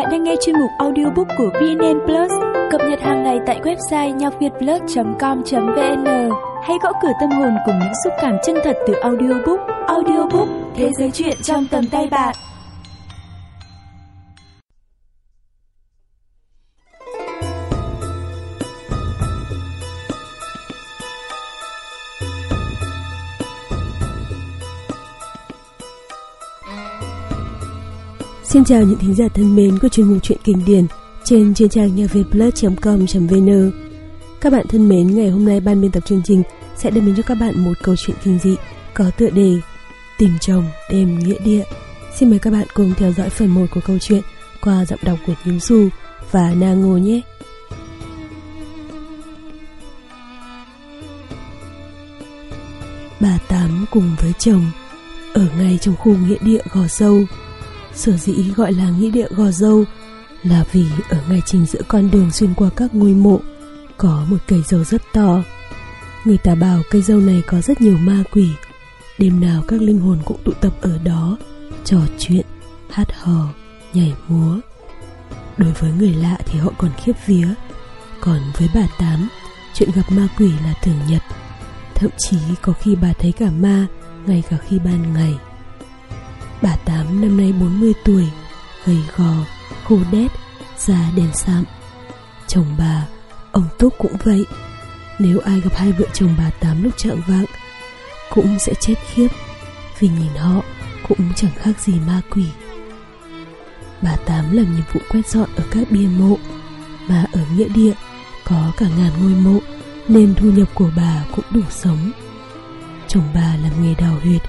Bạn đang nghe chuyên mục audiobook của VNN Plus, cập nhật hàng ngày tại website nhocvietplus.com.vn. Hãy gõ cửa tâm hồn cùng những xúc cảm chân thật từ audiobook. Audiobook, thế giới chuyện trong tầm tay bạn. Xin chào những thính giả thân mến của chuyên mục truyện kinh điển trên chuyên trang nhacvietplus.com.vn Các bạn thân mến, ngày hôm nay ban biên tập chương trình sẽ đem đến cho các bạn một câu chuyện kinh dị có tựa đề Tìm chồng đêm nghĩa địa. Xin mời các bạn cùng theo dõi phần 1 của câu chuyện qua giọng đọc của Nhím Du và Na Ngô nhé. Bà Tám cùng với chồng ở ngay trong khu nghĩa địa Gò sâu. Sở dĩ gọi là nghĩa địa Gò Dâu là vì ở ngay chính giữa con đường xuyên qua các ngôi mộ có một cây dâu rất to. Người ta bảo cây dâu này có rất nhiều ma quỷ. Đêm nào các linh hồn cũng tụ tập ở đó, trò chuyện, hát hò, nhảy múa. Đối với người lạ thì họ còn khiếp vía, còn với bà Tám, chuyện gặp ma quỷ là thường nhật. Thậm chí có khi bà thấy cả ma ngay cả khi ban ngày. Bà Tám năm nay 40 tuổi, gầy gò, khô đét, da đen sạm. Chồng bà, ông Túc cũng vậy. Nếu ai gặp hai vợ chồng bà Tám lúc trạng vạng, cũng sẽ chết khiếp, vì nhìn họ cũng chẳng khác gì ma quỷ. Bà Tám làm nhiệm vụ quét dọn ở các bia mộ, mà ở nghĩa địa có cả ngàn ngôi mộ, nên thu nhập của bà cũng đủ sống. Chồng bà làm nghề đào huyệt,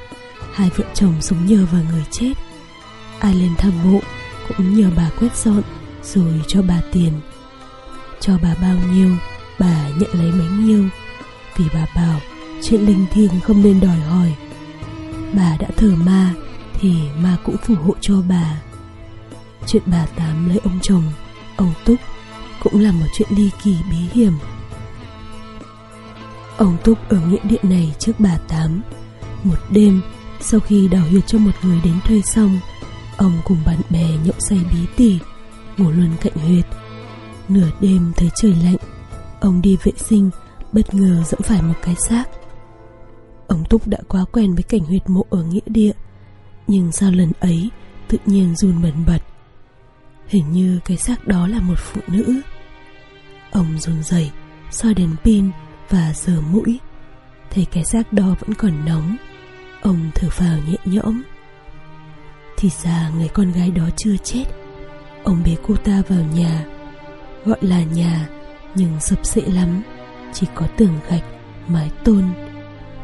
hai vợ chồng sống nhờ vào người chết. Ai lên thăm mộ cũng nhờ bà quét dọn rồi cho bà tiền. Cho bà bao nhiêu, bà nhận lấy bấy nhiêu. Vì bà bảo chuyện linh thiêng không nên đòi hỏi. Bà đã thờ ma thì ma cũng phù hộ cho bà. Chuyện bà tám lấy ông chồng, ông túc cũng là một chuyện ly kỳ bí hiểm. Ông túc ở nghĩa địa này trước bà tám. Một đêm sau khi đào huyệt cho một người đến thuê xong, Ông cùng bạn bè nhậu say bí tỉ, Ngủ luôn cạnh huyệt. Nửa đêm thấy trời lạnh, Ông đi vệ sinh, Bất ngờ dẫm phải một cái xác. Ông Túc đã quá quen với cảnh huyệt mộ ở nghĩa địa, Nhưng sao lần ấy, Tự nhiên run bần bật. Hình như cái xác đó là một phụ nữ. Ông run rẩy, soi đèn pin và sờ mũi. Thấy cái xác đó vẫn còn nóng Ông thở phào nhẹ nhõm. Thì ra người con gái đó chưa chết. Ông bế cô ta vào nhà. Gọi là nhà Nhưng sập sệ lắm. Chỉ có tường gạch, mái tôn.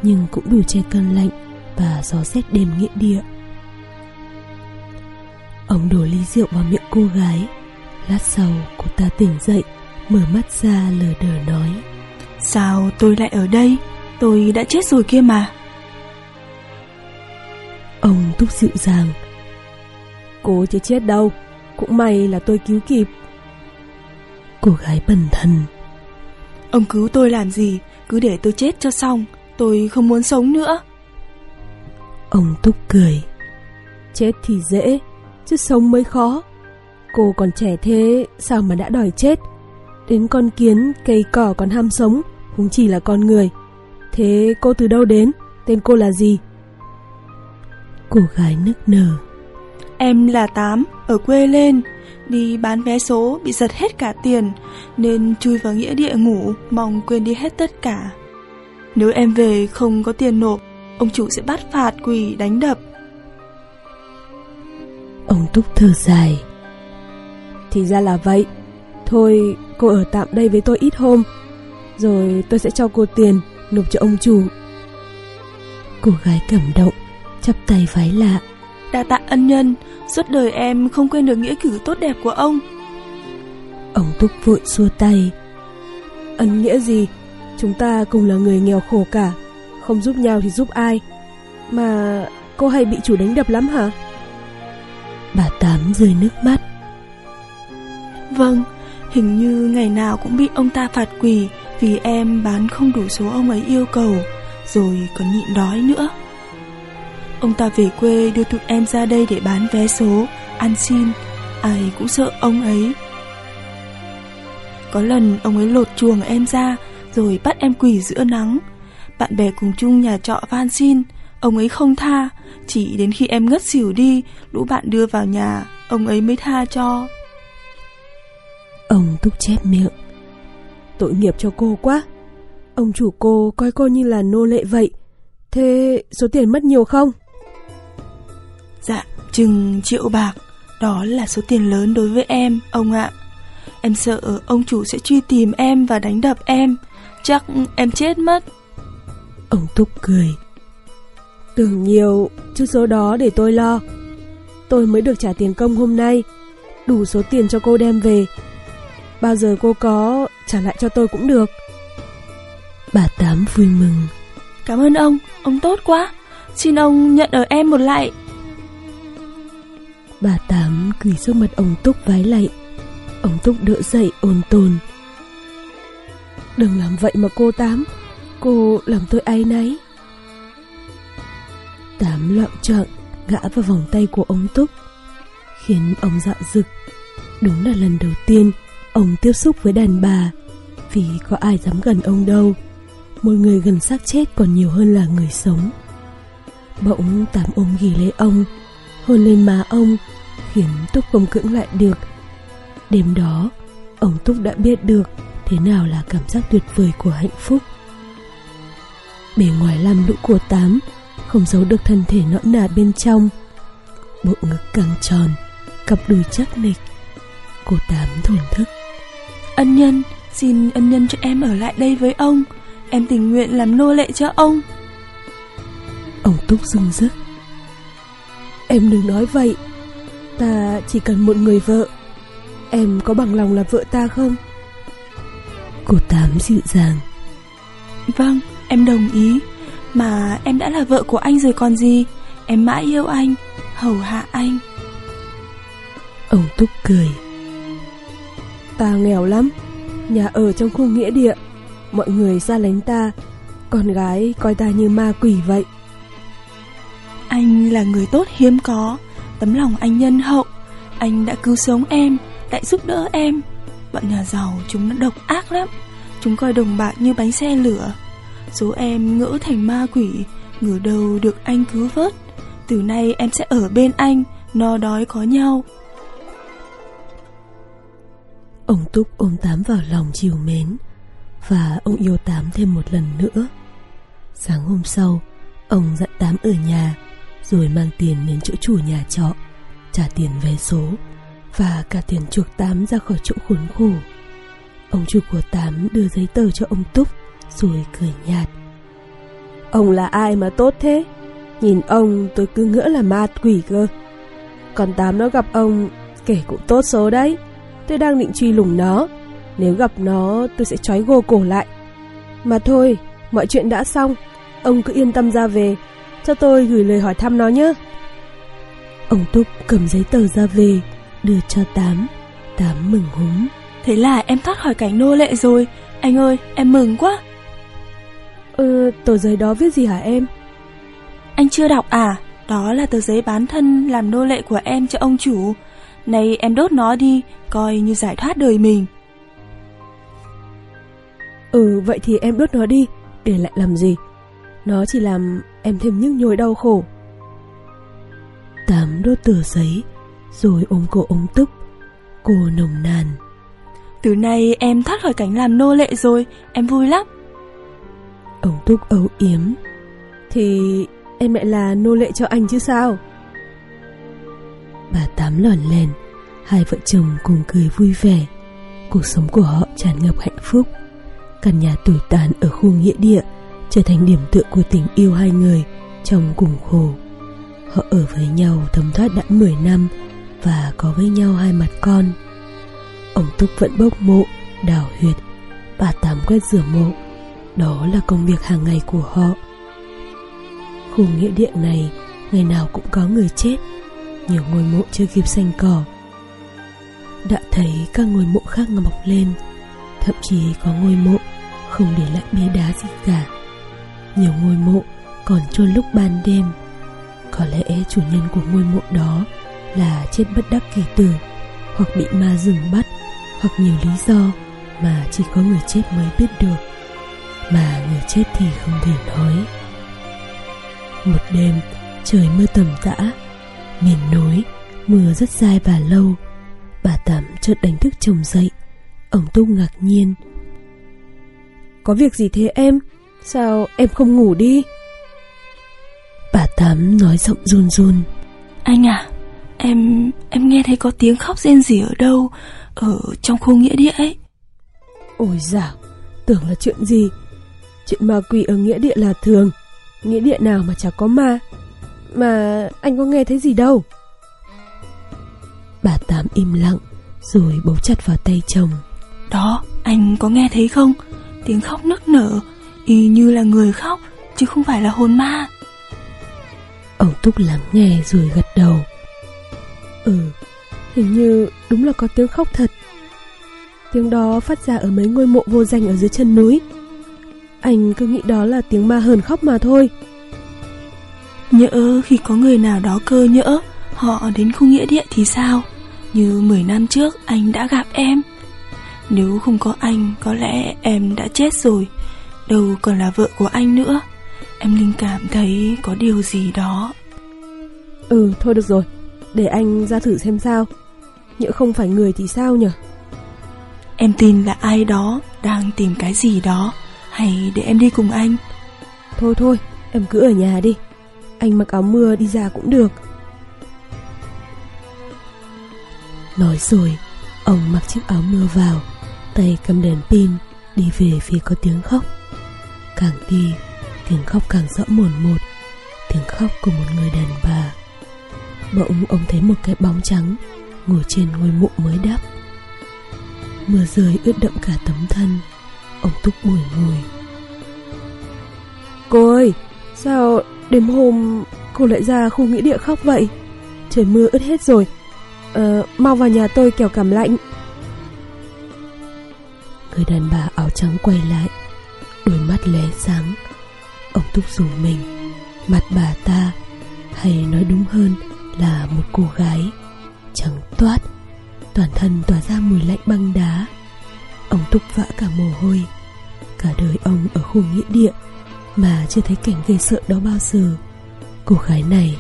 Nhưng cũng đủ che cơn lạnh Và gió rét đêm nghĩa địa. Ông đổ ly rượu vào miệng cô gái. Lát sau cô ta tỉnh dậy Mở mắt ra lờ đờ nói. Sao tôi lại ở đây? Tôi đã chết rồi kia mà. Ông Túc dịu dàng. Cô chưa chết đâu Cũng may là tôi cứu kịp. Cô gái bần thần. Ông cứu tôi làm gì? Cứ để tôi chết cho xong Tôi không muốn sống nữa. Ông Túc cười. Chết thì dễ Chứ sống mới khó. Cô còn trẻ thế Sao mà đã đòi chết? Đến con kiến cây cỏ còn ham sống Cũng chỉ là con người. Thế cô từ đâu đến? Tên cô là gì Cô gái nức nở. Em là Tám, ở quê lên. Đi bán vé số bị giật hết cả tiền Nên chui vào nghĩa địa ngủ Mong quên đi hết tất cả. Nếu em về không có tiền nộp Ông chủ sẽ bắt phạt quỷ đánh đập. Ông Túc thở dài. Thì ra là vậy. Thôi cô ở tạm đây với tôi ít hôm Rồi tôi sẽ cho cô tiền Nộp cho ông chủ. Cô gái cảm động chắp tay vái lạ. Đa tạ ân nhân Suốt đời em không quên được nghĩa cử tốt đẹp của ông. Ông Túc vội xua tay. Ân nghĩa gì? Chúng ta cùng là người nghèo khổ cả Không giúp nhau thì giúp ai? Mà cô hay bị chủ đánh đập lắm hả? Bà Tám rơi nước mắt. Vâng Hình như ngày nào cũng bị ông ta phạt quỳ Vì em bán không đủ số ông ấy yêu cầu Rồi còn nhịn đói nữa Ông ta về quê đưa tụi em ra đây để bán vé số, ăn xin, ai cũng sợ ông ấy. Có lần ông ấy lột chuồng em ra rồi bắt em quỳ giữa nắng. Bạn bè cùng chung nhà trọ van xin, ông ấy không tha, chỉ đến khi em ngất xỉu đi, lũ bạn đưa vào nhà, ông ấy mới tha cho. Ông túc chép miệng. Tội nghiệp cho cô quá. Ông chủ cô coi cô như là nô lệ vậy. Thế số tiền mất nhiều không? Dạ, chừng triệu bạc. Đó là số tiền lớn đối với em, ông ạ. Em sợ ông chủ sẽ truy tìm em và đánh đập em. Chắc em chết mất. Ông Túc cười. Tưởng nhiều, chứ số đó để tôi lo. Tôi mới được trả tiền công hôm nay. Đủ số tiền cho cô đem về. Bao giờ cô có, trả lại cho tôi cũng được. Bà Tám vui mừng. Cảm ơn ông, ông tốt quá. Xin ông nhận ở em một lại. Bà Tám quỳ trước mặt ông Túc vái lạy. Ông Túc đỡ dậy ôn tồn. Đừng làm vậy mà cô Tám, cô làm tôi ai nấy Tám loạn trọn gã vào vòng tay của ông Túc, khiến ông dạo dực. Đúng là lần đầu tiên ông tiếp xúc với đàn bà, vì có ai dám gần ông đâu. Một người gần xác chết còn nhiều hơn là người sống. Bỗng Tám ôm ghì lấy ông, hôn lên má ông, khiến Túc không cưỡng lại được. Đêm đó, ông Túc đã biết được thế nào là cảm giác tuyệt vời của hạnh phúc. Bề ngoài lam lũ của Tám không giấu được thân thể nõn nà bên trong. Bộ ngực căng tròn, cặp đùi chắc nịch. Cô Tám thổn thức. Ân nhân, xin ân nhân cho em ở lại đây với ông. Em tình nguyện làm nô lệ cho ông. Ông Túc rưng rức. Em đừng nói vậy. Ta chỉ cần một người vợ. Em có bằng lòng là vợ ta không? Cô Tám dịu dàng. Vâng, em đồng ý. Mà em đã là vợ của anh rồi còn gì Em mãi yêu anh Hầu hạ anh Ông Túc cười Ta nghèo lắm Nhà ở trong khu nghĩa địa Mọi người ra lánh ta Con gái coi ta như ma quỷ vậy anh là người tốt hiếm có. Tấm lòng anh nhân hậu. Anh đã cứu sống em Đã giúp đỡ em. Bọn nhà giàu chúng nó độc ác lắm. Chúng coi đồng bạc như bánh xe lửa. Số em ngỡ thành ma quỷ, Ngửa đầu được anh cứu vớt. Từ nay em sẽ ở bên anh, No đói có nhau. Ông Túc ôm Tám vào lòng chiều mến, Và ông yêu Tám thêm một lần nữa. Sáng hôm sau, Ông dặn Tám ở nhà rồi mang tiền đến chỗ chủ nhà trọ Trả tiền vé số Và cả tiền chuộc Tám ra khỏi chỗ khốn khổ Ông chủ của Tám đưa giấy tờ cho ông Túc rồi cười nhạt. Ông là ai mà tốt thế? Nhìn ông tôi cứ ngỡ là ma quỷ cơ. Còn Tám nó gặp ông kể cũng tốt số đấy. Tôi đang định truy lùng nó. Nếu gặp nó tôi sẽ trói gô cổ lại. Mà thôi, mọi chuyện đã xong. Ông cứ yên tâm ra về. Cho tôi gửi lời hỏi thăm nó nhé. Ông Túc cầm giấy tờ ra về, đưa cho Tám. Tám mừng húm. Thế là em thoát khỏi cảnh nô lệ rồi. Anh ơi, em mừng quá. Ừ, tờ giấy đó viết gì hả em? Anh chưa đọc à? Đó là tờ giấy bán thân làm nô lệ của em cho ông chủ. Này em đốt nó đi, coi như giải thoát đời mình. Ừ, vậy thì em đốt nó đi, để lại làm gì? Nó chỉ làm em thêm nhức nhối đau khổ. Tám đốt tờ giấy, rồi ôm cổ ông Túc. Cô nồng nàn. Từ nay em thoát khỏi cảnh làm nô lệ rồi, em vui lắm. Ông Túc âu yếm Thì em lại là nô lệ cho anh chứ sao Bà Tám lòn lên Hai vợ chồng cùng cười vui vẻ Cuộc sống của họ tràn ngập hạnh phúc Căn nhà tủi tàn ở khu nghĩa địa Trở thành điểm tựa của tình yêu hai người Trong cùng khổ. Họ ở với nhau thấm thoát đã 10 năm Và có với nhau hai mặt con. Ông Túc vẫn bốc mộ, Đào huyệt, Bà Tám quét rửa mộ. Đó là công việc hàng ngày của họ. Khu nghĩa địa này, Ngày nào cũng có người chết. Nhiều ngôi mộ chưa kịp xanh cỏ. Đã thấy các ngôi mộ khác mọc lên, Thậm chí có ngôi mộ Không để lại bia đá gì cả. Nhiều ngôi mộ còn chôn lúc ban đêm. Có lẽ chủ nhân của ngôi mộ đó Là chết bất đắc kỳ tử, hoặc bị ma rừng bắt, hoặc nhiều lý do mà chỉ có người chết mới biết được, mà người chết thì không thể nói. Một đêm, trời mưa tầm tã, miền núi, mưa rất dài và lâu. Bà tám chợt đánh thức chồng dậy. Ông túc ngạc nhiên. Có việc gì thế em? Sao em không ngủ đi? Bà tám nói giọng run run. Anh à Em em nghe thấy có tiếng khóc rên rỉ ở đâu Ở trong khu nghĩa địa ấy. Ôi dào tưởng là chuyện gì? Chuyện ma quỷ ở nghĩa địa là thường nghĩa địa nào mà chả có ma. Mà anh có nghe thấy gì đâu? Bà tám im lặng rồi bấu chặt vào tay chồng. Đó anh có nghe thấy không? Tiếng khóc nức nở Y như là người khóc Chứ không phải là hồn ma. Ông túc lắng nghe rồi gật đầu. Ừ hình như đúng là có tiếng khóc thật. Tiếng đó phát ra ở mấy ngôi mộ vô danh ở dưới chân núi. Anh cứ nghĩ đó là tiếng ma hờn khóc mà thôi. Nhỡ khi có người nào đó cơ nhỡ Họ đến khu nghĩa địa thì sao? Như 10 năm trước anh đã gặp em. Nếu không có anh Có lẽ em đã chết rồi Đâu còn là vợ của anh nữa. Em linh cảm thấy có điều gì đó. Ừ thôi được rồi. Để anh ra thử xem sao. Nhỡ không phải người thì sao nhở? Em tin là ai đó Đang tìm cái gì đó. Hay để em đi cùng anh. Thôi thôi em cứ ở nhà đi. Anh mặc áo mưa đi ra cũng được. Nói rồi ông mặc chiếc áo mưa vào tay cầm đèn pin đi về phía có tiếng khóc càng đi tiếng khóc càng rõ mồn một tiếng khóc của một người đàn bà. Bỗng ông thấy một cái bóng trắng ngồi trên ngôi mộ mới đắp mưa rơi ướt đậm cả tấm thân ông túc bùi ngồi. Cô ơi sao đêm hôm cô lại ra khu nghĩa địa khóc vậy? Trời mưa ướt hết rồi. Ờ, mau vào nhà tôi kẻo cảm lạnh. Người đàn bà áo trắng quay lại mắt lóe sáng. Ông túc dùng mình, mặt bà ta, hay nói đúng hơn là một cô gái trắng toát, toàn thân tỏa ra mùi lạnh băng đá. Ông túc vã cả mồ hôi. Cả đời ông ở khu nghĩa địa mà chưa thấy cảnh ghê sợ đó bao giờ. Cô gái này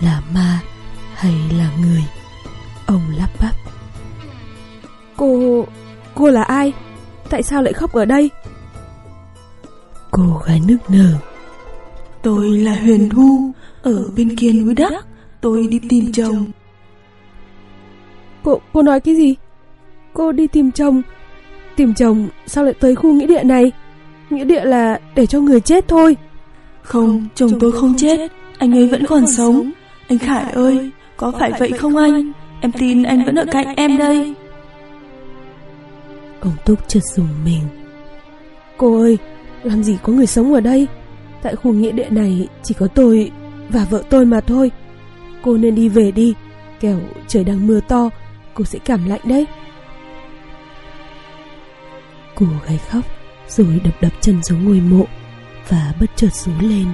là ma hay là người? Ông lắp bắp. Cô cô là ai? Tại sao lại khóc ở đây? Cô gái nức nở. Tôi là Huyền Thu Ở bên kia núi đất Tôi đi tìm chồng. Cô cô nói cái gì? Cô đi tìm chồng. Tìm chồng sao lại tới khu nghĩa địa này? Nghĩa địa là để cho người chết thôi. Không, chồng tôi không chết. Anh ấy vẫn còn sống. Anh Khải ơi, có phải vậy không anh? Em tin anh vẫn ở cạnh em đây. Ông túc chợt dùng mình. Cô ơi làm gì có người sống ở đây? Tại khu nghĩa địa này chỉ có tôi và vợ tôi mà thôi. Cô nên đi về đi, kẻo trời đang mưa to, cô sẽ cảm lạnh đấy. Cô gái khóc, rồi đập đập chân xuống ngôi mộ và bất chợt rú lên.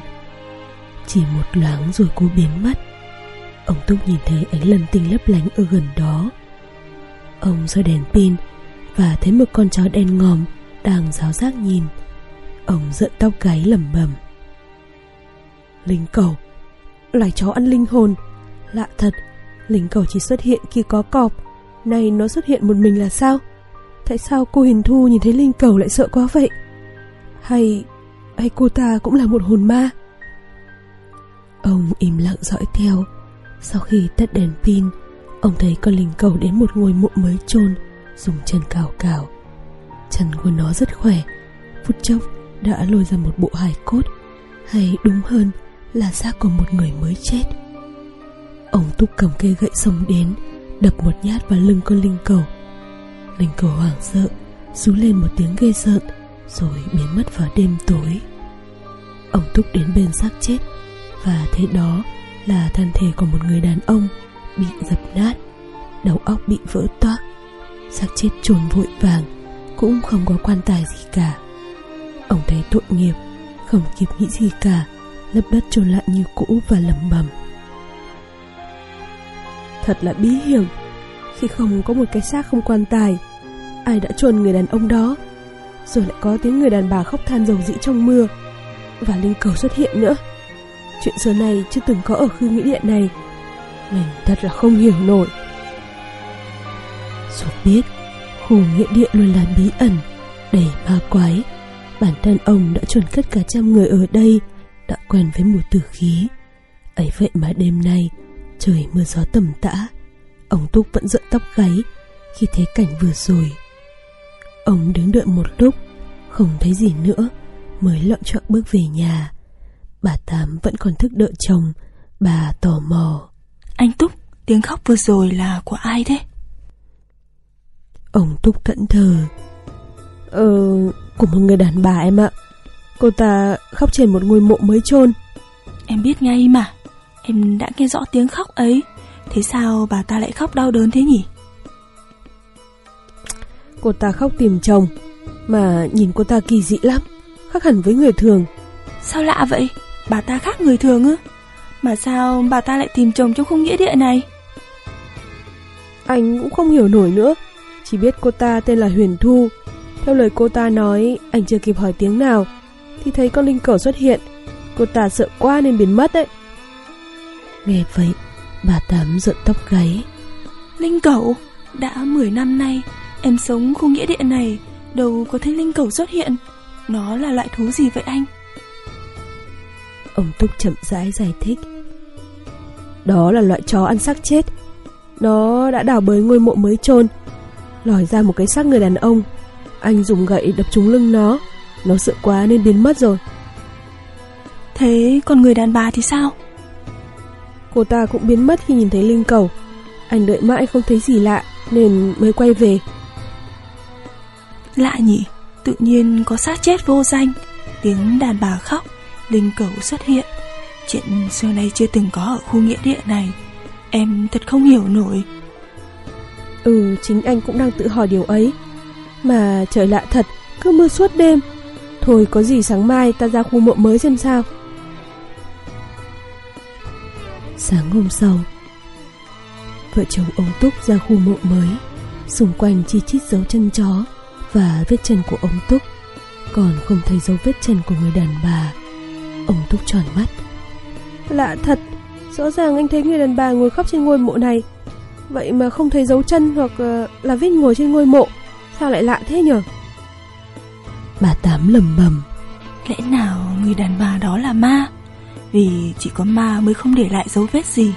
Chỉ một loáng rồi cô biến mất. Ông túc nhìn thấy ánh lần tinh lấp lánh ở gần đó. Ông soi đèn pin và thấy một con chó đen ngòm đang giáo giác nhìn ông giận tóc gáy lầm bầm. Linh cầu, loài chó ăn linh hồn. Lạ thật linh cầu chỉ xuất hiện khi có cọp. Nay nó xuất hiện một mình là sao? Tại sao cô hiền thu nhìn thấy linh cầu lại sợ quá vậy? Hay hay cô ta cũng là một hồn ma? Ông im lặng dõi theo. Sau khi tắt đèn pin, ông thấy con linh cầu đến một ngôi mộ mới chôn, dùng chân cào cào chân của nó rất khỏe, phút chốc đã lôi ra một bộ hài cốt, hay đúng hơn là xác của một người mới chết. Ông túc cầm cây gậy xông đến, đập một nhát vào lưng con linh cầu. Linh cầu hoảng sợ, rú lên một tiếng ghê rợn rồi biến mất vào đêm tối. Ông túc đến bên xác chết, và thấy đó là thân thể của một người đàn ông bị dập nát, đầu óc bị vỡ toác. Xác chết chồn vội vàng, cũng không có quan tài gì cả ông thấy tội nghiệp, không kịp nghĩ gì cả, lấp đất trôn lại như cũ và lầm bầm. thật là bí hiểm, khi không có một cái xác không quan tài, ai đã chôn người đàn ông đó, rồi lại có tiếng người đàn bà khóc than dầu dĩ trong mưa và linh cầu xuất hiện nữa chuyện xưa này chưa từng có ở khu nghĩa địa này, mình thật là không hiểu nổi Dù biết, khu nghĩa địa luôn là bí ẩn, đầy ma quái bản thân ông đã chôn cất cả trăm người ở đây đã quen với mùi tử khí. Ấy vậy mà đêm nay trời mưa gió tầm tã ông túc vẫn giận tóc gáy khi thấy cảnh vừa rồi. Ông đứng đợi một lúc không thấy gì nữa mới lọn trọn bước về nhà. Bà tám vẫn còn thức đợi chồng bà tò mò. Anh Túc, tiếng khóc vừa rồi là của ai thế? ông túc thẫn thờ. Ờ của một người đàn bà em ạ cô ta khóc trên một ngôi mộ mới chôn Em biết ngay mà Em đã nghe rõ tiếng khóc ấy Thế sao bà ta lại khóc đau đớn thế nhỉ? cô ta khóc tìm chồng mà nhìn cô ta kỳ dị lắm khác hẳn với người thường Sao lạ vậy? Bà ta khác người thường ư? Mà sao bà ta lại tìm chồng trong khung nghĩa địa này? anh cũng không hiểu nổi nữa chỉ biết cô ta tên là huyền thu theo lời cô ta nói anh chưa kịp hỏi tiếng nào thì thấy con linh cẩu xuất hiện. Cô ta sợ quá nên biến mất đấy. Nghe vậy bà tám giận tóc gáy. Linh cẩu Đã 10 năm nay Em sống khu nghĩa địa này Đâu có thấy linh cẩu xuất hiện. Nó là loại thú gì vậy anh? Ông Túc chậm rãi giải thích. Đó là loại chó ăn xác chết. Nó đã đào bới ngôi mộ mới chôn Lòi ra một cái xác người đàn ông Anh dùng gậy đập trúng lưng nó. Nó sợ quá nên biến mất rồi. Thế còn người đàn bà thì sao? Cô ta cũng biến mất khi nhìn thấy linh cầu. Anh đợi mãi không thấy gì lạ Nên mới quay về. Lạ nhỉ Tự nhiên có xác chết vô danh. Tiếng đàn bà khóc Linh cẩu xuất hiện. Chuyện xưa nay chưa từng có ở khu nghĩa địa này. Em thật không hiểu nổi. Ừ chính anh cũng đang tự hỏi điều ấy mà trời lạ thật, Cứ mưa suốt đêm. Thôi có gì sáng mai ta ra khu mộ mới xem sao. Sáng hôm sau, Vợ chồng ông Túc ra khu mộ mới, Xung quanh chi chít dấu chân chó Và vết chân của ông Túc. Còn không thấy dấu vết chân của người đàn bà, Ông Túc tròn mắt. Lạ thật, Rõ ràng anh thấy người đàn bà ngồi khóc trên ngôi mộ này. Vậy mà không thấy dấu chân hoặc ờ, là vết ngồi trên ngôi mộ. Sao lại lạ thế nhở? Bà Tám lầm bầm. Lẽ nào người đàn bà đó là ma? Vì chỉ có ma mới không để lại dấu vết gì.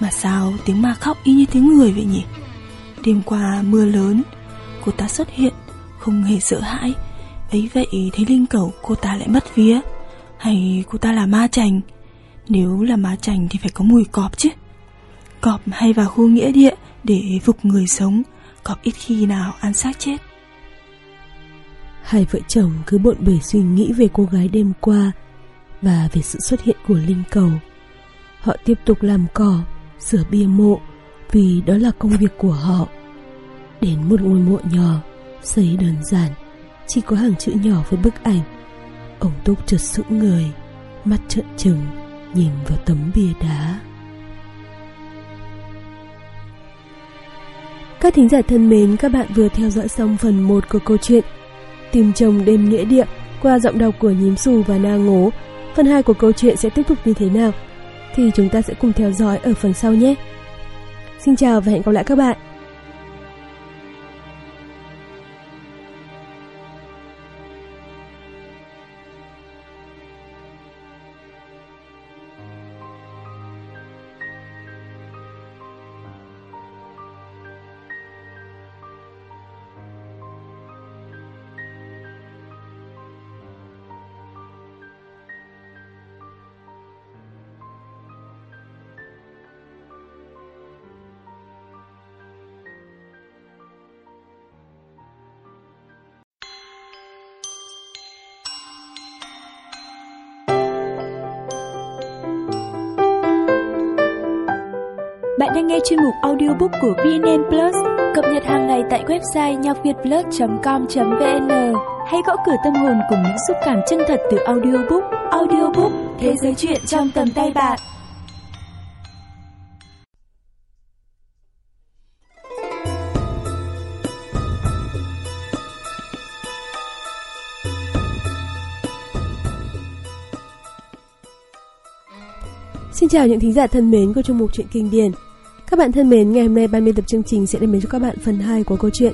Mà sao tiếng ma khóc y như tiếng người vậy nhỉ? Đêm qua mưa lớn Cô ta xuất hiện Không hề sợ hãi. Ấy vậy thấy linh cầu cô ta lại mất vía. Hay cô ta là ma chành? Nếu là ma chành thì phải có mùi cọp chứ. Cọp hay vào khu nghĩa địa Để phục người sống Cọp ít khi nào ăn xác chết. Hai vợ chồng cứ bộn bề suy nghĩ về cô gái đêm qua Và về sự xuất hiện của Linh Cầu. Họ tiếp tục làm cỏ, sửa bia mộ Vì đó là công việc của họ. Đến một ngôi mộ nhỏ, xây đơn giản Chỉ có hàng chữ nhỏ với bức ảnh. Ông Túc chợt sững người Mắt trợn trừng Nhìn vào tấm bia đá. Các thính giả thân mến, các bạn vừa theo dõi xong phần 1 của câu chuyện Tìm chồng đêm nghĩa địa qua giọng đọc của Nhím Xù và Na Ngố. Phần 2 của câu chuyện sẽ tiếp tục như thế nào? Thì chúng ta sẽ cùng theo dõi ở phần sau nhé. Xin chào và hẹn gặp lại các bạn. chuyên mục audiobook của VNN Plus, cập nhật hàng ngày tại website nhacvietplus.com.vn Hãy gõ cửa tâm hồn cùng những xúc cảm chân thật từ audiobook. Audiobook, thế giới chuyện trong tầm tay bạn. Xin chào những thính giả thân mến của chương mục truyện kinh điển. Các bạn thân mến, ngày hôm nay ban biên tập chương trình sẽ đem đến cho các bạn phần 2 của câu chuyện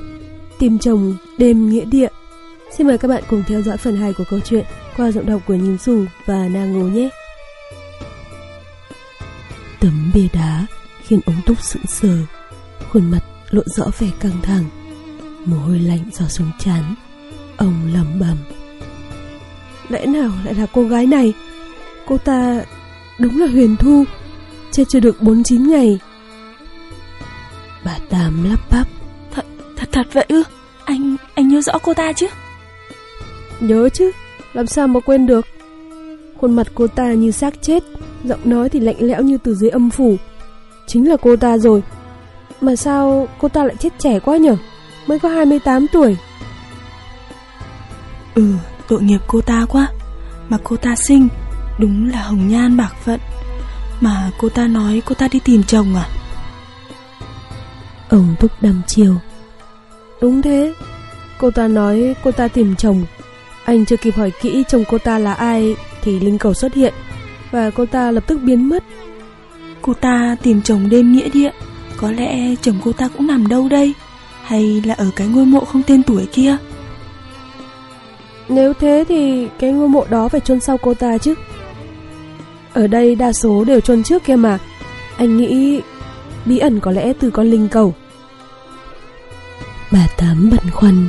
Tìm chồng đêm nghĩa địa. Xin mời các bạn cùng theo dõi phần 2 của câu chuyện qua giọng đọc của Nhìn Sù và Na Ngô nhé. Tấm bia đá khiến ông Túc sững sờ, khuôn mặt lộ rõ vẻ căng thẳng, mồ hôi lạnh do xuống chán. Ông lầm bầm. Lẽ nào lại là cô gái này? Cô ta đúng là Huyền Thu, chết chưa được 49 ngày. Bà Tám lắp bắp. Thật, thật thật vậy ư? Anh, anh nhớ rõ cô ta chứ? Nhớ chứ, làm sao mà quên được. Khuôn mặt cô ta như xác chết, giọng nói thì lạnh lẽo như từ dưới âm phủ. Chính là cô ta rồi. Mà sao cô ta lại chết trẻ quá nhở? Mới có 28 tuổi. Ừ, tội nghiệp cô ta quá. Mà cô ta sinh, đúng là hồng nhan bạc phận. Mà cô ta nói cô ta đi tìm chồng à? Ông Túc đăm chiều. Đúng thế, cô ta nói cô ta tìm chồng. Anh chưa kịp hỏi kỹ chồng cô ta là ai thì linh cầu xuất hiện và cô ta lập tức biến mất. Cô ta tìm chồng đêm nghĩa địa, có lẽ chồng cô ta cũng nằm đâu đây? Hay là ở cái ngôi mộ không tên tuổi kia? Nếu thế thì cái ngôi mộ đó phải chôn sau cô ta chứ. Ở đây đa số đều chôn trước kia mà. Anh nghĩ bí ẩn có lẽ từ con linh cầu. Bà Tám bận khoăn.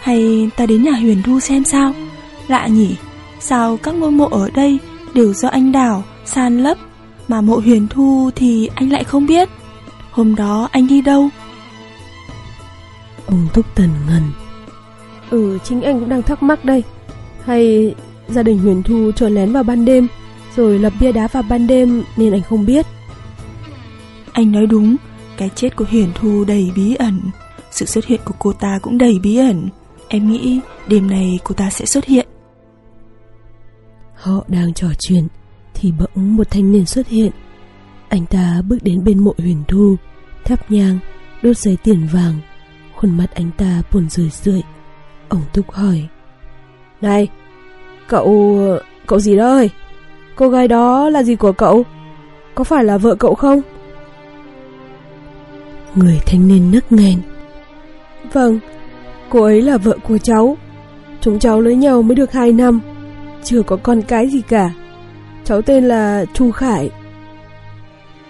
Hay ta đến nhà Huyền Thu xem sao? Lạ nhỉ, sao các ngôi mộ ở đây đều do anh đào, san lấp, mà mộ Huyền Thu thì anh lại không biết. Hôm đó anh đi đâu? Ông Túc Tần ngần. Ừ, chính anh cũng đang thắc mắc đây. Hay gia đình Huyền Thu trộn lén vào ban đêm, rồi lập bia đá vào ban đêm nên anh không biết. Anh nói đúng, cái chết của Huyền Thu đầy bí ẩn. Sự xuất hiện của cô ta cũng đầy bí ẩn. Em nghĩ đêm này cô ta sẽ xuất hiện. Họ đang trò chuyện thì bỗng một thanh niên xuất hiện. Anh ta bước đến bên mộ Huyền Thu, thắp nhang, đốt giấy tiền vàng. Khuôn mặt anh ta buồn rười rượi. Ông Túc hỏi. Này, cậu... cậu gì đó ơi? Cô gái đó là gì của cậu? Có phải là vợ cậu không? Người thanh niên nức nghẹn. Vâng, cô ấy là vợ của cháu. Chúng cháu lấy nhau mới được 2 năm, chưa có con cái gì cả. Cháu tên là Chu Khải.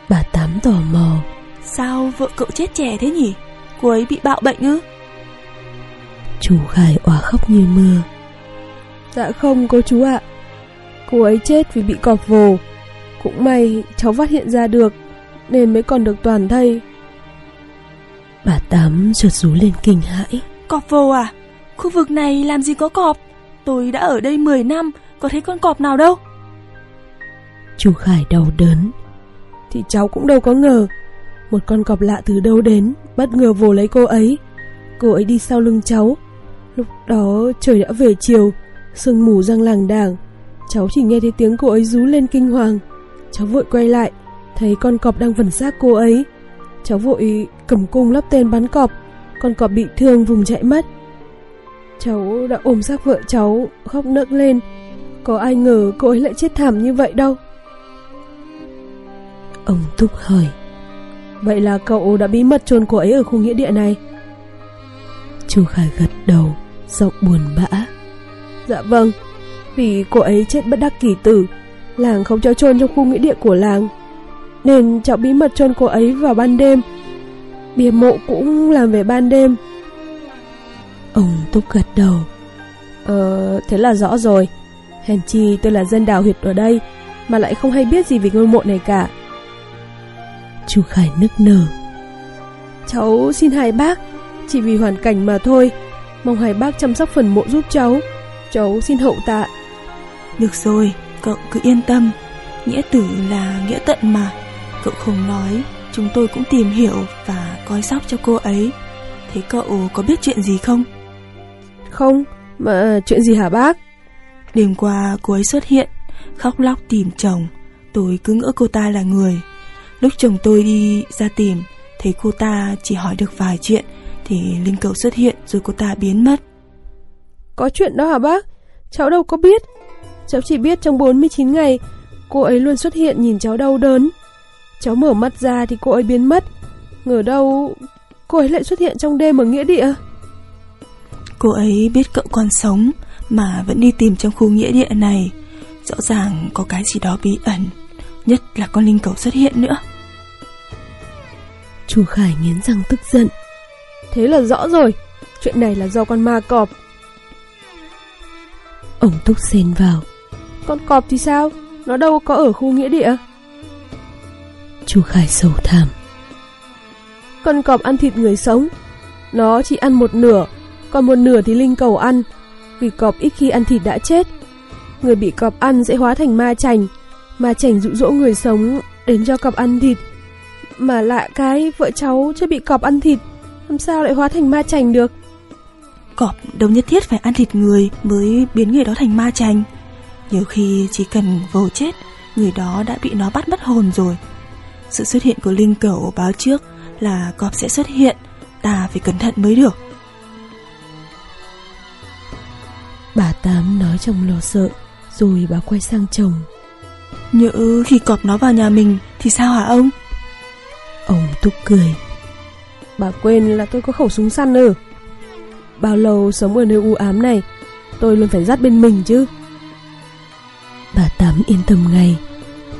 Bà Tám tò mò. Sao vợ cậu chết trẻ thế nhỉ? Cô ấy bị bạo bệnh ư? Chú Khải òa khóc như mưa. Dạ không cô chú ạ. Cô ấy chết vì bị cọp vồ. Cũng may cháu phát hiện ra được nên mới còn được toàn thây. Bà Tám chợt rú lên kinh hãi. Cọp vồ à? Khu vực này làm gì có cọp? Tôi đã ở đây 10 năm, có thấy con cọp nào đâu? Chú Khải đau đớn. Thì cháu cũng đâu có ngờ. Một con cọp lạ từ đâu đến, bất ngờ vồ lấy cô ấy. Cô ấy đi sau lưng cháu. Lúc đó trời đã về chiều, sương mù răng làng đảng. Cháu chỉ nghe thấy tiếng cô ấy rú lên kinh hoàng. Cháu vội quay lại, thấy con cọp đang vẩn xác cô ấy. Cháu vội cầm cung lắp tên bắn cọp, con cọp bị thương vùng chạy mất. Cháu đã ôm xác vợ cháu, khóc nấc lên. Có ai ngờ cô ấy lại chết thảm như vậy đâu. Ông Túc hỏi. Vậy là cậu đã bí mật chôn cô ấy ở khu nghĩa địa này? Chu Khải gật đầu, giọng buồn bã. Dạ vâng, vì cô ấy chết bất đắc kỳ tử, làng không cho chôn trong khu nghĩa địa của làng. Nên cháu bí mật chôn cô ấy vào ban đêm. Bia mộ cũng làm về ban đêm. Ông Túc gật đầu. Ờ, thế là rõ rồi. Hèn chi tôi là dân đào huyệt ở đây, mà lại không hay biết gì về ngôi mộ này cả. Chu Khải nức nở. Cháu xin hai bác, chỉ vì hoàn cảnh mà thôi, mong hai bác chăm sóc phần mộ giúp cháu. Cháu xin hậu tạ. Được rồi, cậu cứ yên tâm, nghĩa tử là nghĩa tận mà. Cậu không nói, chúng tôi cũng tìm hiểu và coi sóc cho cô ấy. Thế cậu có biết chuyện gì không? Không, mà chuyện gì hả bác? Đêm qua cô ấy xuất hiện, khóc lóc tìm chồng. Tôi cứ ngỡ cô ta là người. Lúc chồng tôi đi ra tìm, thấy cô ta chỉ hỏi được vài chuyện, thì linh cầu xuất hiện rồi cô ta biến mất. Có chuyện đó hả bác? Cháu đâu có biết. Cháu chỉ biết trong 49 ngày, cô ấy luôn xuất hiện nhìn cháu đau đớn. Cháu mở mắt ra thì cô ấy biến mất. Ngờ đâu cô ấy lại xuất hiện trong đêm ở nghĩa địa. Cô ấy biết cậu còn sống mà vẫn đi tìm trong khu nghĩa địa này. Rõ ràng có cái gì đó bí ẩn, nhất là con linh cầu xuất hiện nữa. Chu Khải nghiến răng tức giận. Thế là rõ rồi, chuyện này là do con ma cọp. Ông Túc xen vào. Con cọp thì sao? Nó đâu có ở khu nghĩa địa. Chu Khải sầu thảm. Con cọp ăn thịt người sống. Nó chỉ ăn một nửa, còn một nửa thì linh cầu ăn. Vì cọp ít khi ăn thịt đã chết. Người bị cọp ăn sẽ hóa thành ma chành. Ma chành dụ dỗ người sống đến cho cọp ăn thịt. Mà lạ cái vợ cháu chưa bị cọp ăn thịt, làm sao lại hóa thành ma chành được? Cọp đâu nhất thiết phải ăn thịt người mới biến người đó thành ma chành. Nhiều khi chỉ cần vồ chết, người đó đã bị nó bắt mất hồn rồi. Sự xuất hiện của linh cẩu báo trước là cọp sẽ xuất hiện, ta phải cẩn thận mới được. Bà Tám nói trong lo sợ, rồi bà quay sang chồng. Nhỡ khi cọp nó vào nhà mình thì sao hả ông? Ông Túc cười. Bà quên là tôi có khẩu súng săn ư? Bao lâu sống ở nơi u ám này, tôi luôn phải dắt bên mình chứ. Bà Tám yên tâm ngay,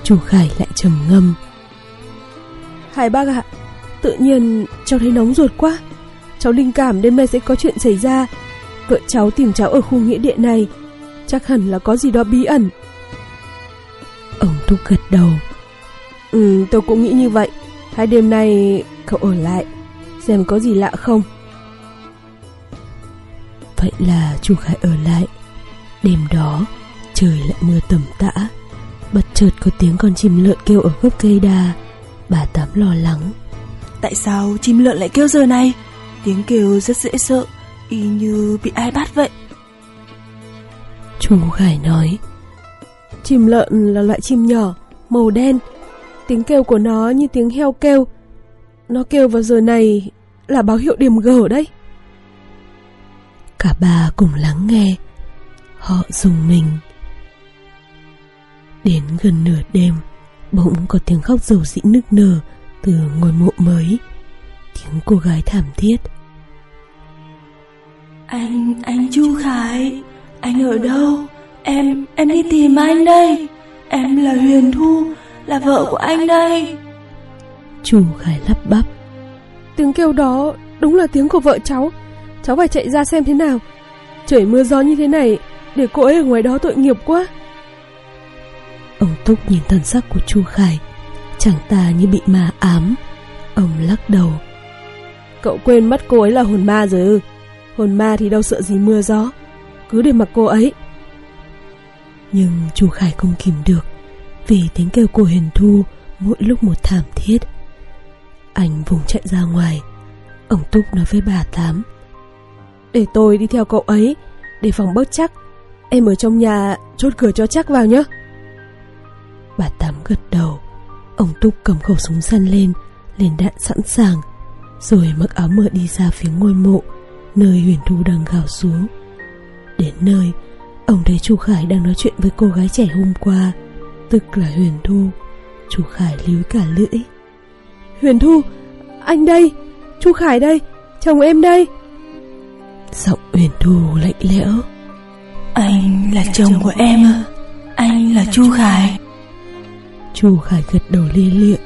chủ Khải lại trầm ngâm hai bác ạ, tự nhiên cháu thấy nóng ruột quá. Cháu linh cảm đêm nay sẽ có chuyện xảy ra. Vợ cháu tìm cháu ở khu nghĩa địa này, chắc hẳn là có gì đó bí ẩn. Ông Thúc gật đầu. Ừ, tôi cũng nghĩ như vậy. Hai đêm nay cậu ở lại, xem có gì lạ không. Vậy là chú Khải ở lại. Đêm đó, trời lại mưa tầm tã. bất chợt có tiếng con chim lợn kêu ở gốc cây đa. Bà Tám lo lắng. Tại sao chim lợn lại kêu giờ này? Tiếng kêu rất dễ sợ, y như bị ai bắt vậy. Chu Khải nói. Chim lợn là loại chim nhỏ, màu đen. Tiếng kêu của nó như tiếng heo kêu. Nó kêu vào giờ này là báo hiệu điểm gở đấy. Cả ba cùng lắng nghe. Họ dùng mình. Đến gần nửa đêm, bỗng có tiếng khóc dầu dĩ nức nở từ ngôi mộ mới. Tiếng cô gái thảm thiết. Anh, anh Chu Khải, anh ở đâu? Em, em đi tìm anh đây. Em là Huyền Thu, là vợ của anh đây. Chu Khải lắp bắp. Tiếng kêu đó đúng là tiếng của vợ cháu. Cháu phải chạy ra xem thế nào. Trời mưa gió như thế này, để cô ấy ở ngoài đó tội nghiệp quá. Ông Túc nhìn thần sắc của Chu Khải, chẳng ta như bị ma ám. Ông lắc đầu. Cậu quên mất cô ấy là hồn ma rồi ư? Hồn ma thì đâu sợ gì mưa gió, cứ để mặc cô ấy. Nhưng Chu Khải không kìm được, vì tiếng kêu của Huyền Thu mỗi lúc một thảm thiết. Anh vùng chạy ra ngoài, ông Túc nói với bà Tám. Để tôi đi theo cậu ấy, để phòng bớt chắc. Em ở trong nhà chốt cửa cho chắc vào nhé. Bà Tám gật đầu. Ông Túc cầm khẩu súng săn lên Lên đạn sẵn sàng Rồi mặc áo mưa đi ra phía ngôi mộ Nơi Huyền Thu đang gào xuống. Đến nơi Ông thấy chú Khải đang nói chuyện với cô gái trẻ hôm qua Tức là Huyền Thu Chú Khải líu cả lưỡi. Huyền Thu Anh đây Chú Khải đây Chồng em đây. Giọng Huyền Thu lạnh lẽo. Anh là chồng của em à Anh là Chu Khải Chu Khải gật đầu lia lịa.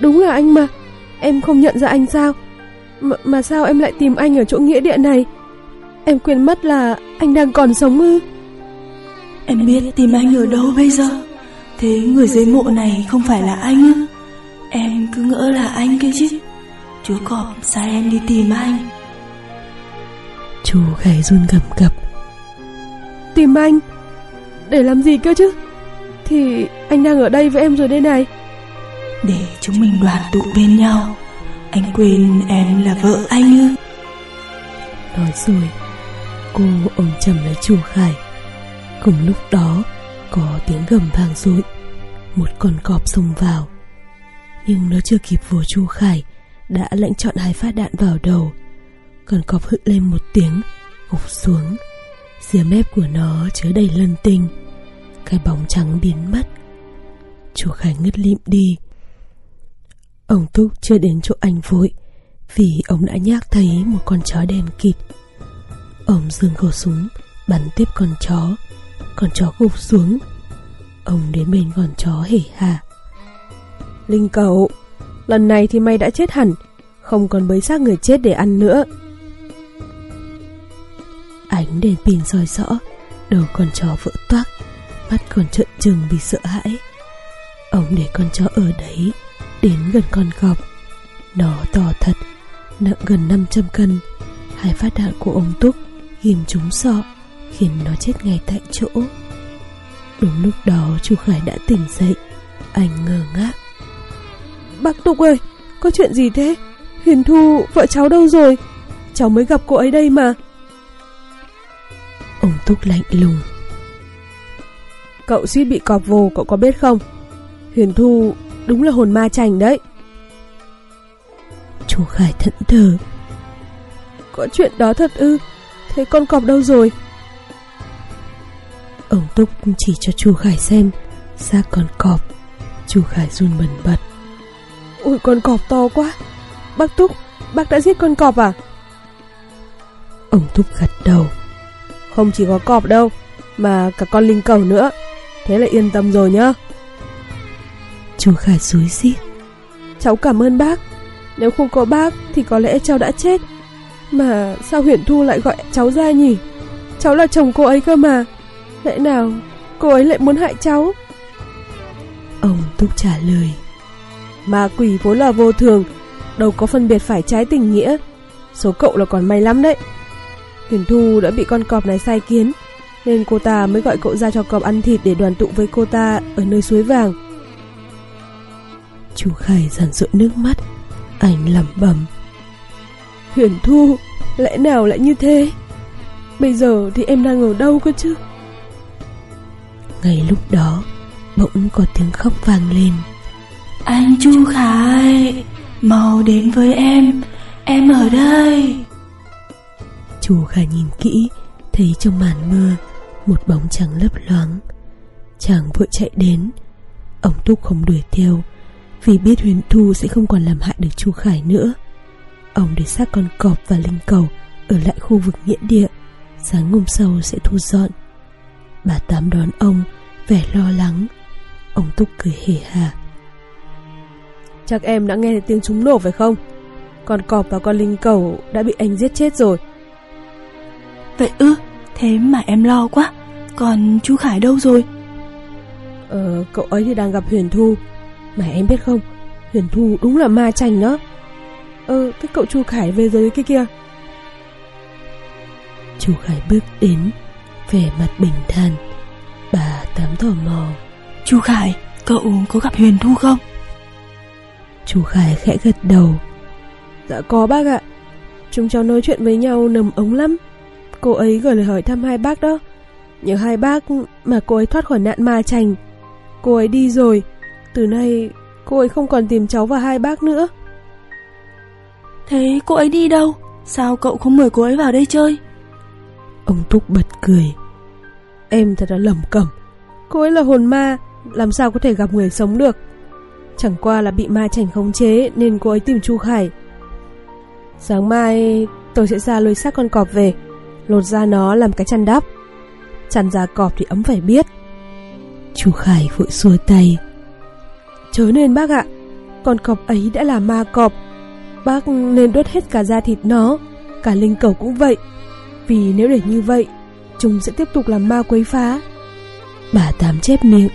Đúng là anh mà. Em không nhận ra anh sao? M Mà sao em lại tìm anh ở chỗ nghĩa địa này? Em quên mất là anh đang còn sống ư? Em biết tìm anh ở đâu bây giờ? Thế người dưới mộ này không phải là anh ư? Em cứ ngỡ là anh kia chứ. Chúa cọp sai em đi tìm anh. Chu Khải run cầm cập. Tìm anh? Để làm gì cơ chứ thì anh đang ở đây với em rồi đây này. Để chúng mình đoàn tụ bên nhau Anh quên em là vợ anh ư? Nói rồi Cô ôm chầm lấy chu Khải Cùng lúc đó Có tiếng gầm vang dội Một con cọp xông vào. Nhưng nó chưa kịp vồ chu Khải Đã lãnh chọn hai phát đạn vào đầu. Con cọp hự lên một tiếng Gục xuống. Rìa mép của nó chứa đầy lân tinh cái bóng trắng biến mất. Chú Khải ngất lịm đi. Ông Túc chưa đến chỗ anh vội Vì ông đã nhắc thấy một con chó đen kịt. Ông dừng khẩu súng Bắn tiếp con chó Con chó gục xuống. Ông đến bên con chó hề hà. Linh cậu Lần này thì mày đã chết hẳn Không còn bới xác người chết để ăn nữa. Ánh đèn pin soi rõ Đầu con chó vỡ toác Mắt còn trợn trừng vì sợ hãi. Ông để con chó ở đấy Đến gần con cọp. Nó to thật Nặng gần 500 cân. Hai phát đạn của ông Túc Ghim trúng sọ Khiến nó chết ngay tại chỗ. Đúng lúc đó chú Khải đã tỉnh dậy. Anh ngơ ngác. Bác Túc ơi Có chuyện gì thế? Huyền Thu vợ cháu đâu rồi? Cháu mới gặp cô ấy đây mà. Ông Túc lạnh lùng Cậu suýt bị cọp vồ cậu có biết không? Huyền Thu đúng là hồn ma chành đấy. Chú Khải thẫn thờ. Có chuyện đó thật ư? Thế con cọp đâu rồi? Ông Túc chỉ cho chú Khải xem xác con cọp. Chú Khải run bần bật. Ôi con cọp to quá. Bác Túc Bác đã giết con cọp à? Ông Túc gật đầu. Không chỉ có cọp đâu Mà cả con linh cầu nữa Thế là yên tâm rồi nhá. Chú Khải dối xít Cháu cảm ơn bác. Nếu không có bác thì có lẽ cháu đã chết. Mà sao Huyền Thu lại gọi cháu ra nhỉ? Cháu là chồng cô ấy cơ mà. Lẽ nào cô ấy lại muốn hại cháu? Ông Túc trả lời. Ma quỷ vốn là vô thường Đâu có phân biệt phải trái tình nghĩa. Số cậu là còn may lắm đấy. Huyền Thu đã bị con cọp này sai kiến Nên cô ta mới gọi cậu ra cho cọp ăn thịt Để đoàn tụ với cô ta ở nơi suối vàng. Chú Khải giàn rụi nước mắt Anh lẩm bẩm. Huyền Thu Lẽ nào lại như thế? Bây giờ thì em đang ở đâu cơ chứ? Ngay lúc đó Bỗng có tiếng khóc vang lên. Anh Chu Khải Mau đến với em Em ở đây. Chú Khải nhìn kỹ Thấy trong màn mưa Một bóng trắng lấp loáng. Chàng vội chạy đến. Ông Túc không đuổi theo Vì biết Huyền Thu sẽ không còn làm hại được Chu Khải nữa. Ông để xác con cọp và linh cầu Ở lại khu vực nghĩa địa Sáng hôm sau sẽ thu dọn. Bà Tám đón ông Vẻ lo lắng. Ông Túc cười hề hà. Chắc em đã nghe thấy tiếng súng nổ phải không? Con cọp và con linh cầu Đã bị anh giết chết rồi. Vậy ư Thế mà em lo quá. Còn chú Khải đâu rồi? Ờ cậu ấy thì đang gặp Huyền Thu. Mà em biết không Huyền Thu đúng là ma chành đó. Ờ cái cậu Chu Khải về dưới kia kia. Chu Khải bước đến Vẻ mặt bình thản. Bà Tám tò mò. Chú Khải Cậu có gặp Huyền Thu không? Chú Khải khẽ gật đầu. Dạ có bác ạ. Chúng cháu nói chuyện với nhau nầm ống lắm Cô ấy gửi lời hỏi thăm hai bác đó. Nhờ hai bác mà cô ấy thoát khỏi nạn ma chành. Cô ấy đi rồi. Từ nay cô ấy không còn tìm cháu và hai bác nữa. Thế cô ấy đi đâu? Sao cậu không mời cô ấy vào đây chơi? Ông Túc bật cười. Em thật là lầm cẩm. Cô ấy là hồn ma Làm sao có thể gặp người sống được? Chẳng qua là bị ma chành khống chế Nên cô ấy tìm Chu Khải. Sáng mai tôi sẽ ra lôi xác con cọp về Lột ra nó làm cái chăn đắp. Chăn da cọp thì ấm phải biết. Chú Khải vội xua tay. Chớ nên bác ạ Con cọp ấy đã là ma cọp. Bác nên đốt hết cả da thịt nó Cả linh cầu cũng vậy. Vì nếu để như vậy Chúng sẽ tiếp tục làm ma quấy phá. Bà Tám chép miệng.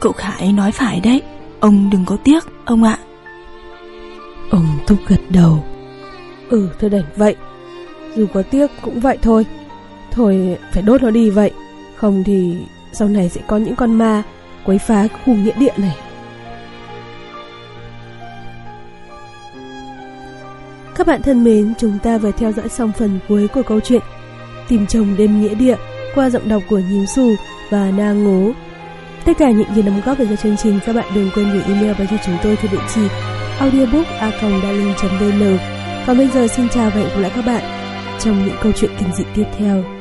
Cậu Khải nói phải đấy Ông đừng có tiếc ông ạ. Ông Túc gật đầu. Ừ thôi đành vậy dù có tiếc cũng vậy thôi. Thôi phải đốt nó đi vậy. Không thì sau này sẽ có những con ma Quấy phá khu nghĩa địa này. Các bạn thân mến, chúng ta vừa theo dõi xong phần cuối của câu chuyện Tìm chồng đêm nghĩa địa qua giọng đọc của Nhím Xù và Na Ngố. Tất cả những gì đóng góp về cho chương trình các bạn đừng quên gửi email vào cho chúng tôi theo địa chỉ audiobook.vn Còn bây giờ xin chào và hẹn gặp lại các bạn trong những câu chuyện kinh dị tiếp theo.